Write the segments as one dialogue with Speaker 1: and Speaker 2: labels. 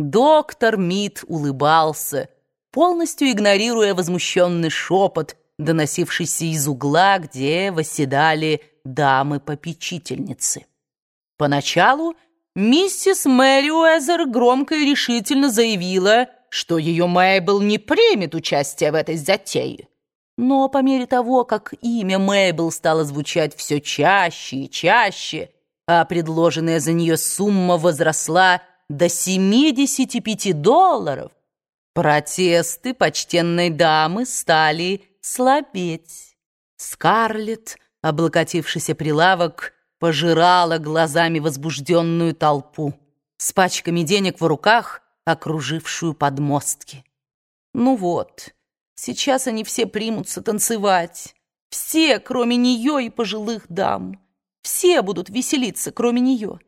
Speaker 1: Доктор Мид улыбался, полностью игнорируя возмущенный шепот, доносившийся из угла, где восседали дамы-попечительницы. Поначалу миссис Мэри Уэзер громко и решительно заявила, что ее Мэйбл не примет участие в этой затее. Но по мере того, как имя Мэйбл стало звучать все чаще и чаще, а предложенная за нее сумма возросла до 75 долларов, протесты почтенной дамы стали слабеть. Скарлетт, облокотившийся прилавок, пожирала глазами возбужденную толпу с пачками денег в руках, окружившую подмостки. Ну вот, сейчас они все примутся танцевать. Все, кроме нее и пожилых дам. Все будут веселиться, кроме нее.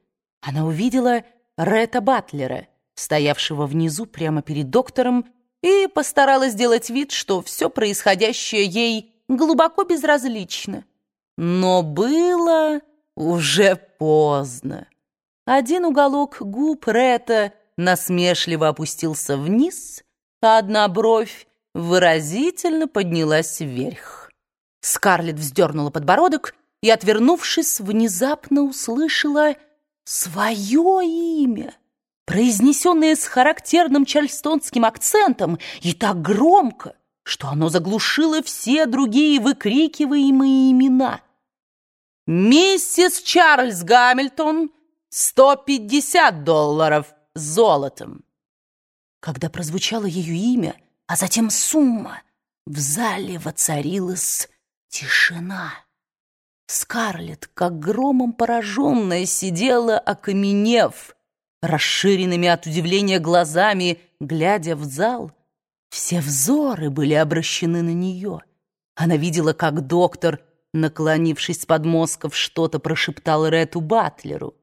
Speaker 1: Она увидела Ретта Батлера, стоявшего внизу прямо перед доктором, и постаралась сделать вид, что все происходящее ей глубоко безразлично. Но было уже поздно. Один уголок губ Ретта насмешливо опустился вниз, а одна бровь выразительно поднялась вверх. Скарлетт вздернула подбородок и, отвернувшись, внезапно услышала свое имя, произнесенное с характерным чарльстонским акцентом и так громко, что оно заглушило все другие выкрикиваемые имена. «Миссис Чарльз Гамильтон, 150 долларов золотом!» Когда прозвучало ее имя, а затем сумма, в зале воцарилась тишина. Скарлетт, как громом пораженная, сидела, окаменев, расширенными от удивления глазами, глядя в зал. Все взоры были обращены на нее. Она видела, как доктор, наклонившись с подмозгов, что-то прошептал Рету Батлеру,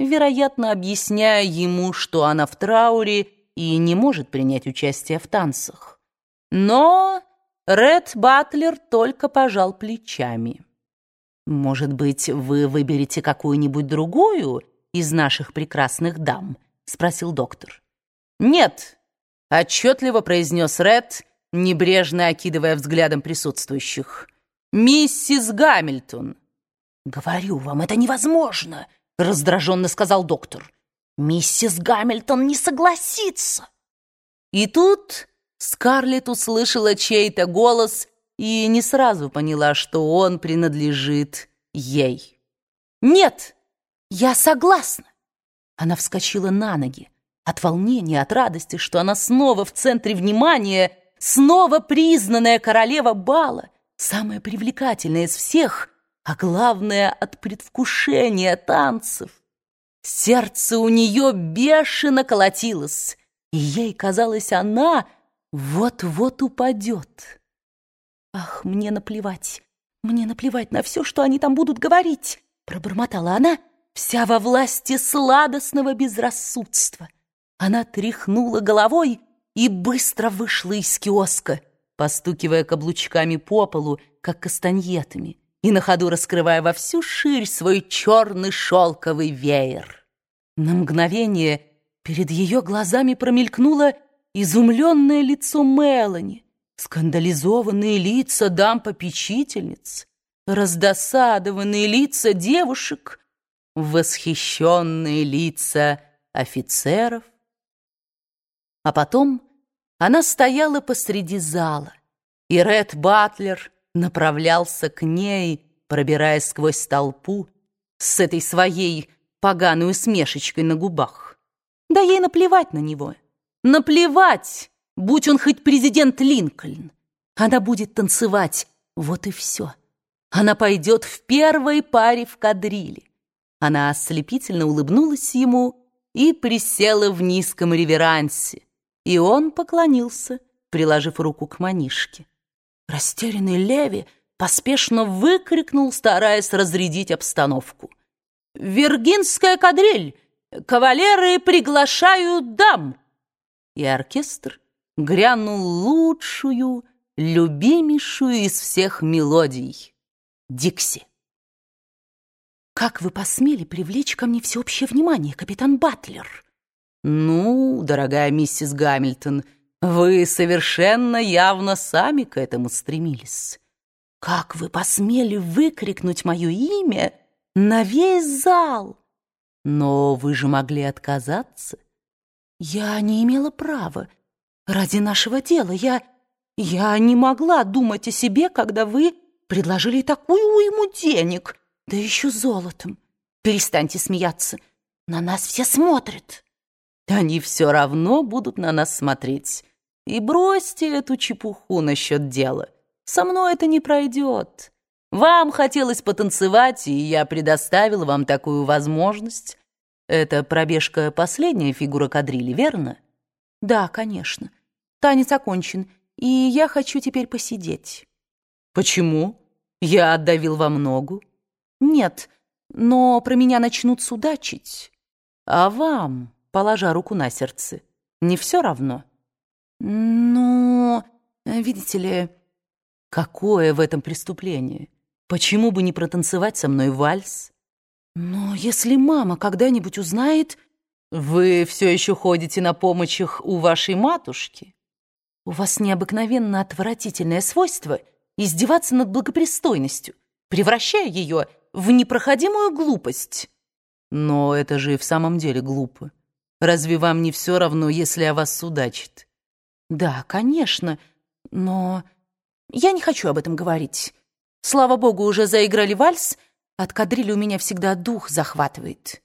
Speaker 1: вероятно, объясняя ему, что она в трауре и не может принять участие в танцах. Но Ред Батлер только пожал плечами. «Может быть, вы выберете какую-нибудь другую из наших прекрасных дам?» — спросил доктор. «Нет», — отчетливо произнес Ред, небрежно окидывая взглядом присутствующих. «Миссис Гамильтон».
Speaker 2: «Говорю вам, это невозможно», — раздраженно сказал доктор. «Миссис Гамильтон не согласится».
Speaker 1: И тут Скарлетт услышала чей-то голос — и не сразу поняла, что он принадлежит ей.
Speaker 2: «Нет, я согласна!» Она вскочила на ноги. От волнения, от радости, что она снова в центре внимания, снова признанная королева бала, самая привлекательная из всех, а главное, от предвкушения танцев. Сердце у нее бешено колотилось, и ей казалось, она вот-вот упадет. «Ах, мне наплевать! Мне наплевать на все, что они там будут говорить!» Пробормотала она, вся во власти сладостного безрассудства. Она тряхнула головой и быстро вышла из киоска, постукивая каблучками по полу, как кастаньетами, и на ходу раскрывая во всю ширь свой черный шелковый веер. На мгновение перед ее глазами промелькнуло изумленное лицо Мелани, скандализованные лица дам-попечительниц, раздосадованные лица девушек, восхищенные лица офицеров. А потом она стояла посреди зала, и Ред Батлер направлялся к ней, пробираясь сквозь толпу с этой своей поганой усмешечкой на губах. Да ей наплевать на него. Наплевать! Будь он хоть президент Линкольн. Она будет танцевать, вот и все. Она пойдет в первой паре в кадриле. Она ослепительно улыбнулась ему и присела в низком реверансе. И он поклонился, приложив руку к манишке. Растерянный Леви поспешно выкрикнул, стараясь разрядить обстановку. «Виргинская кадриль! Кавалеры приглашают дам!» И оркестр грянул лучшую, любимейшую из всех мелодий — Дикси. «Как вы посмели привлечь ко мне всеобщее внимание, капитан Батлер?»
Speaker 1: Ну, дорогая миссис Гамильтон, вы совершенно явно сами к этому стремились.
Speaker 2: Как вы посмели выкрикнуть мое имя на весь зал?
Speaker 1: Но вы же могли отказаться.
Speaker 2: Я не имела права. Ради нашего дела я... Я не могла думать о себе, когда вы предложили такую уйму денег, да еще золотом. Перестаньте смеяться. На нас все смотрят.
Speaker 1: Они все равно будут на нас смотреть. И бросьте эту чепуху насчет дела. Со мной это не пройдет. Вам хотелось потанцевать, и я предоставил вам такую возможность. Это пробежка последняя фигура кадрили, верно?
Speaker 2: Да, конечно. Танец окончен, и я хочу теперь посидеть.
Speaker 1: Почему? Я отдавил вам ногу?
Speaker 2: Нет, но про меня начнут судачить.
Speaker 1: А вам, положа руку на сердце, не все равно?
Speaker 2: Ну, видите ли...
Speaker 1: Какое в этом преступление? Почему бы не протанцевать со мной вальс?
Speaker 2: Но если мама когда-нибудь узнает...
Speaker 1: Вы все еще ходите на помощях у вашей матушки?
Speaker 2: У вас необыкновенно отвратительное свойство издеваться над благопристойностью, превращая ее в непроходимую глупость.
Speaker 1: Но это же и в самом деле глупо. Разве вам не все равно, если о вас судачит?
Speaker 2: Да, конечно, но... Я не хочу об этом говорить. Слава богу, уже заиграли вальс, от кадрили у меня всегда дух захватывает.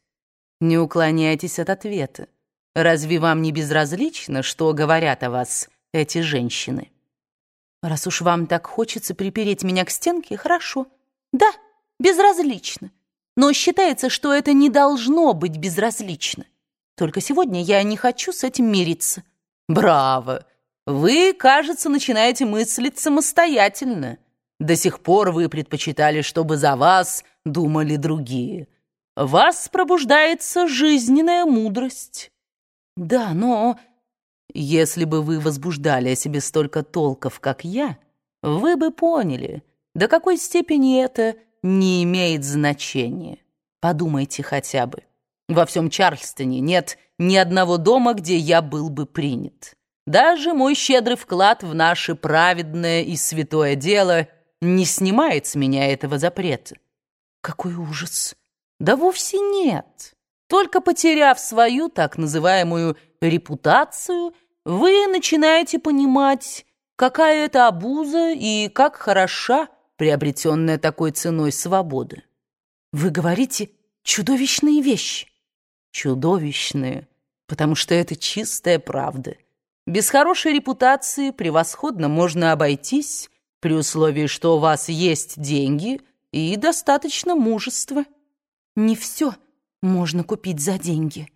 Speaker 1: Не уклоняйтесь от ответа. Разве вам не безразлично, что говорят о вас эти женщины?
Speaker 2: Раз уж вам так хочется припереть меня к стенке, хорошо. Да, безразлично. Но считается, что это не должно быть безразлично. Только сегодня я не хочу с этим мириться.
Speaker 1: Браво! Вы, кажется, начинаете мыслить самостоятельно. До сих пор вы предпочитали, чтобы за вас думали другие. вас пробуждается жизненная мудрость.
Speaker 2: Да, но
Speaker 1: если бы вы возбуждали о себе столько толков, как я, вы бы поняли, до какой степени это не имеет значения. Подумайте хотя бы. Во всем Чарльстоне нет ни одного дома, где я был бы принят. Даже мой щедрый вклад в наше праведное и святое дело не снимает с меня этого запрета.
Speaker 2: Какой ужас!
Speaker 1: Да вовсе нет. Только потеряв свою так называемую репутацию, вы начинаете понимать, какая это обуза и как хороша приобретенная такой ценой свобода.
Speaker 2: Вы говорите чудовищные вещи.
Speaker 1: Чудовищные, потому что это чистая правда. Без хорошей репутации превосходно можно обойтись, при условии, что у вас есть деньги и достаточно мужества.
Speaker 2: Не все можно купить за деньги.